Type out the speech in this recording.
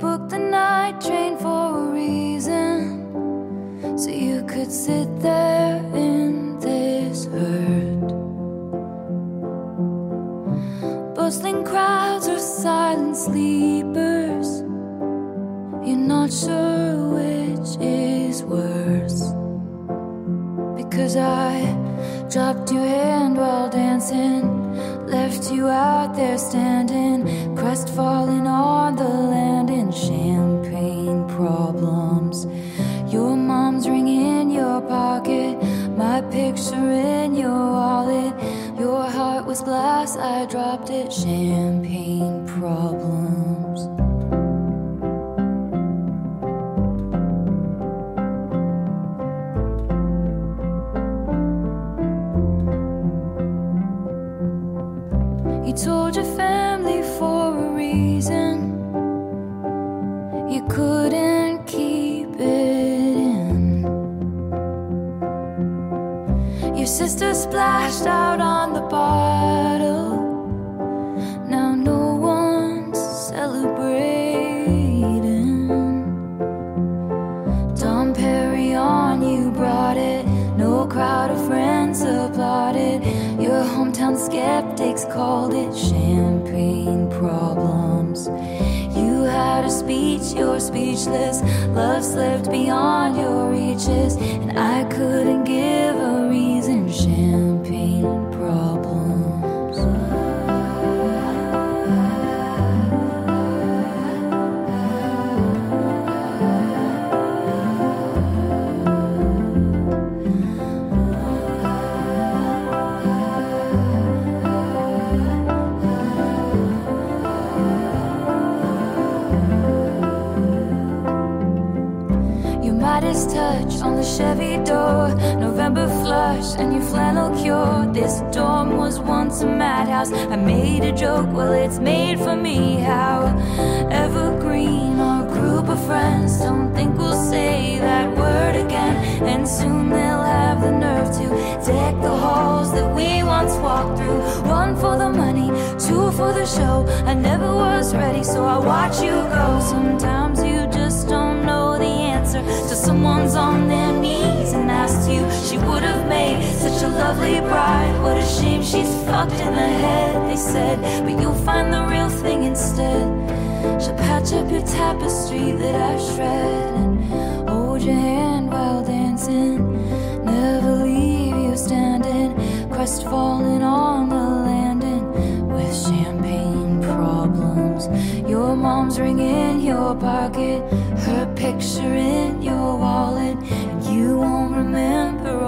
booked the night train for a reason, so you could sit there in this hurt. Bustling crowds are silent sleepers, you're not sure which is worse. Because I dropped your hand while dancing, left you out there standing, crestfallen on the land in champagne problems. Your mom's ring in your pocket, my picture in your wallet. Your heart was glass, I dropped it. Champagne problems. Told your family for a reason. You couldn't keep it in. Your sister splashed out on the bottle. Now no one's celebrating. Dom Perignon, you brought it. No crowd of friends applauded. Your hometown skeptics called it champagne problems. You had a speech, you're speechless. Love slipped beyond your reaches, and I couldn't give touch on the Chevy door, November flush and your flannel cure. This dorm was once a madhouse. I made a joke, well, it's made for me. How evergreen, our group of friends don't think we'll say that word again. And soon they'll have the nerve to deck the halls that we once walked through. One for the money, two for the show. I never was ready, so I watch you go. Sometimes you just don't the answer to someone's on their knees and asked you. She would have made such a lovely bride. What a shame she's fucked in the head, they said. But you'll find the real thing instead. She'll patch up your tapestry that I shred and hold your hand while dancing. Never leave you standing, crestfallen on the landing with champagne problems. Your mom's ring in your pocket, her picture in your wallet. You won't remember,